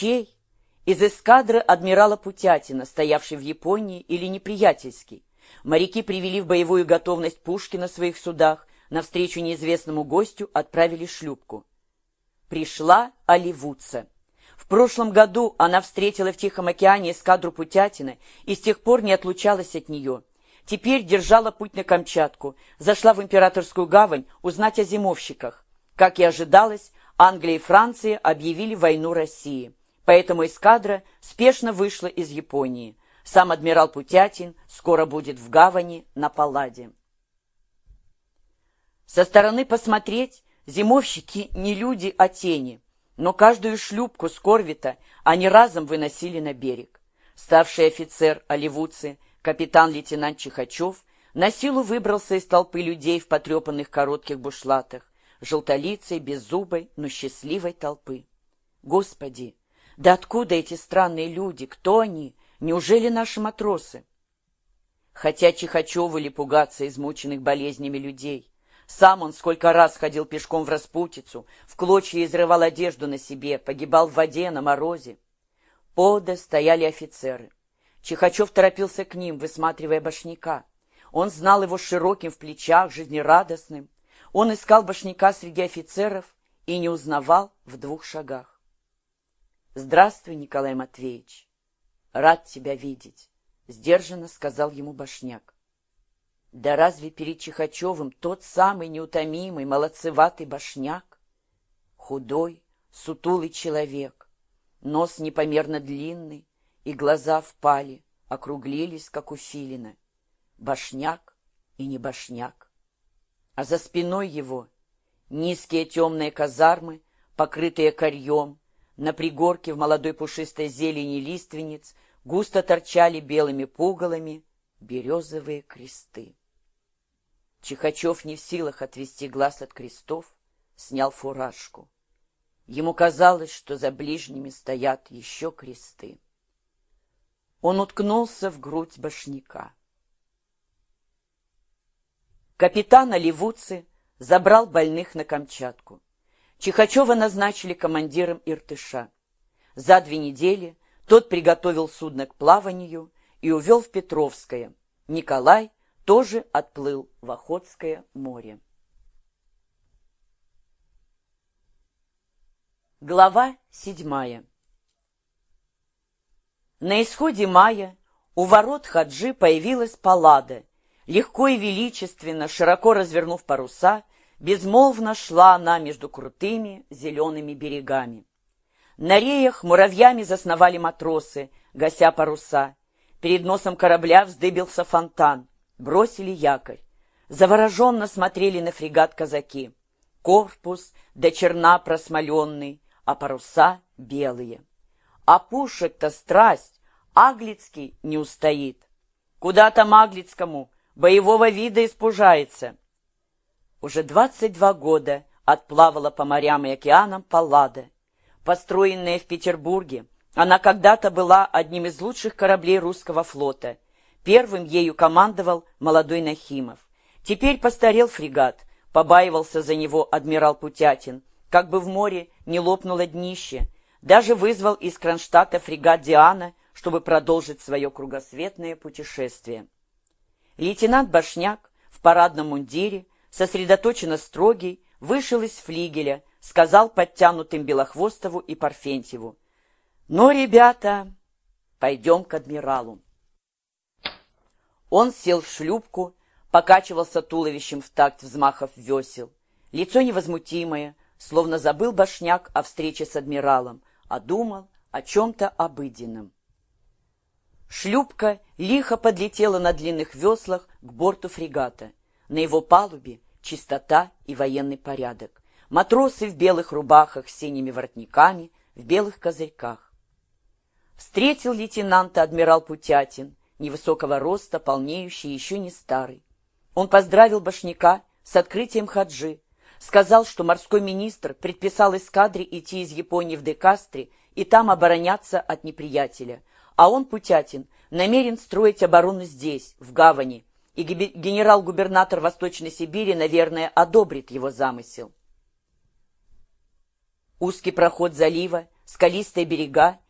чей? Из эскадры адмирала Путятина, стоявшей в Японии, или неприятельский? Моряки привели в боевую готовность пушки на своих судах, навстречу неизвестному гостю отправили шлюпку. Пришла Оливудца. В прошлом году она встретила в Тихом океане эскадру Путятина и с тех пор не отлучалась от нее. Теперь держала путь на Камчатку, зашла в Императорскую гавань узнать о зимовщиках. Как и ожидалось, Англия и Франция объявили войну России. Поэтому эскадра спешно вышла из Японии. Сам адмирал Путятин скоро будет в гавани на Палладе. Со стороны посмотреть зимовщики не люди, а тени, но каждую шлюпку с корвета они разом выносили на берег. Ставший офицер Оливуцы, капитан-лейтенант Чихачев, на силу выбрался из толпы людей в потрепанных коротких бушлатах, желтолицей, беззубой, но счастливой толпы. Господи, да откуда эти странные люди? Кто они? Неужели наши матросы? Хотя Чихачеву ли пугаться измученных болезнями людей? Сам он сколько раз ходил пешком в распутицу, в клочья изрывал одежду на себе, погибал в воде, на морозе. Пода стояли офицеры. Чихачев торопился к ним, высматривая башняка. Он знал его широким в плечах, жизнерадостным. Он искал башняка среди офицеров и не узнавал в двух шагах. «Здравствуй, Николай Матвеевич!» «Рад тебя видеть», — сдержанно сказал ему Башняк. Да разве перед Чихачевым тот самый неутомимый, молодцеватый Башняк? Худой, сутулый человек, нос непомерно длинный, и глаза впали, округлились, как у филина. Башняк и не башняк. А за спиной его низкие темные казармы, покрытые корьем, на пригорке в молодой пушистой зелени лиственниц густо торчали белыми пугалами березовые кресты. Чихачев не в силах отвести глаз от крестов, снял фуражку. Ему казалось, что за ближними стоят еще кресты. Он уткнулся в грудь башняка. Капитан Оливуцы забрал больных на Камчатку. Чихачева назначили командиром Иртыша. За две недели тот приготовил судно к плаванию и увел в Петровское. Николай тоже отплыл в Охотское море. Глава седьмая На исходе мая у ворот Хаджи появилась Паллада. Легко и величественно, широко развернув паруса, безмолвно шла она между крутыми зелеными берегами. На реях муравьями засновали матросы, гася паруса. Перед носом корабля вздыбился фонтан. Бросили якорь. Завороженно смотрели на фрегат казаки. Корпус до черна просмоленный, а паруса белые. А пушек-то страсть, Аглицкий не устоит. Куда там Аглицкому, боевого вида испужается. Уже 22 года отплавала по морям и океанам Паллада. Построенная в Петербурге, она когда-то была одним из лучших кораблей русского флота. Первым ею командовал молодой Нахимов. Теперь постарел фрегат, побаивался за него адмирал Путятин, как бы в море не лопнуло днище, даже вызвал из Кронштадта фрегат «Диана», чтобы продолжить свое кругосветное путешествие. Лейтенант Башняк в парадном мундире сосредоточенно строгий, вышел из флигеля, сказал подтянутым Белохвостову и Парфентьеву. «Ну, ребята, пойдем к адмиралу». Он сел в шлюпку, покачивался туловищем в такт взмахов весел. Лицо невозмутимое, словно забыл башняк о встрече с адмиралом, а думал о чем-то обыденном. Шлюпка лихо подлетела на длинных веслах к борту фрегата. На его палубе чистота и военный порядок. Матросы в белых рубахах с синими воротниками, в белых козырьках. Встретил лейтенанта адмирал Путятин, невысокого роста, полнеющий, еще не старый. Он поздравил башняка с открытием хаджи, сказал, что морской министр предписал эскадре идти из Японии в Декастре и там обороняться от неприятеля, а он, Путятин, намерен строить оборону здесь, в гавани, и генерал-губернатор Восточной Сибири, наверное, одобрит его замысел. Узкий проход залива скалистые берега,